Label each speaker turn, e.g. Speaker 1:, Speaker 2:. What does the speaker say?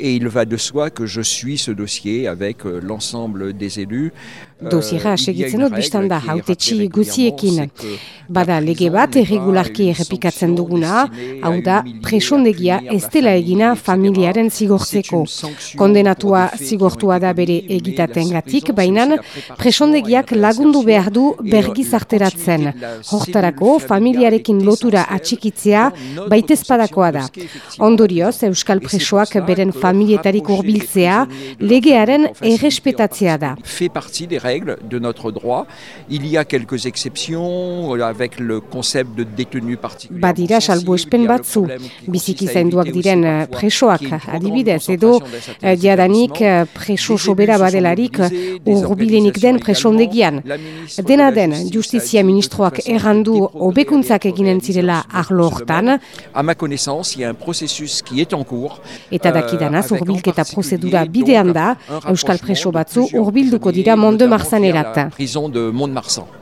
Speaker 1: Et il va de soi que je suis ce dossier avec euh, l'ensemble des élus.
Speaker 2: Dosiera segitzen dut biztan da hautetxi guziekin. Bada lege bat erregularki errepikatzen duguna, hau da presondegia ez dela egina familiaren zigortzeko. Kondenatua zigortua da bere egitaten gatik, baina presondegiak lagundu behar du bergizarteratzen. Hortarako familiarekin lotura atxikitzea baitezpadakoa da. Ondorioz, Euskal Presoak beren familietarik urbiltzea legearen errespetatzea da.
Speaker 1: Fait partie des règles de notre droit. Il y a quelques exceptions avec le concept de détenu particulier.
Speaker 2: Badira salbuespen batzu, biziki zainduak diren presoak adibidez, edo jadanik preso sobera badelarik urbilenik den presondegian. Dena den, justizia ministroak errandu obekuntzak eginen zirela arlo hortan.
Speaker 1: A ma connaissance, il y a un processus qui est en cours.
Speaker 2: Eta dakidanaz, urbilketa prozedura bidean da, Euskal preso batzu urbilduko dira Monde Marsanerat.
Speaker 1: Prison de Mont-de-Marsan.